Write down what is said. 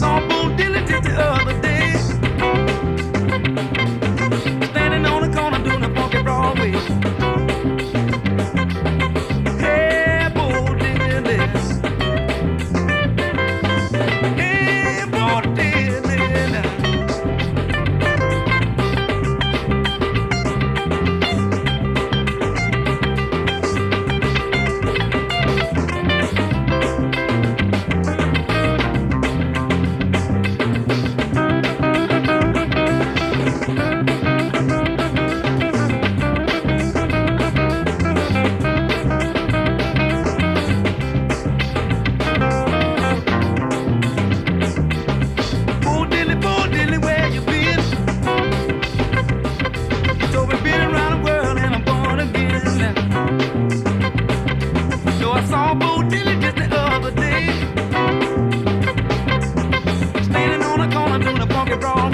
ensemble your bro.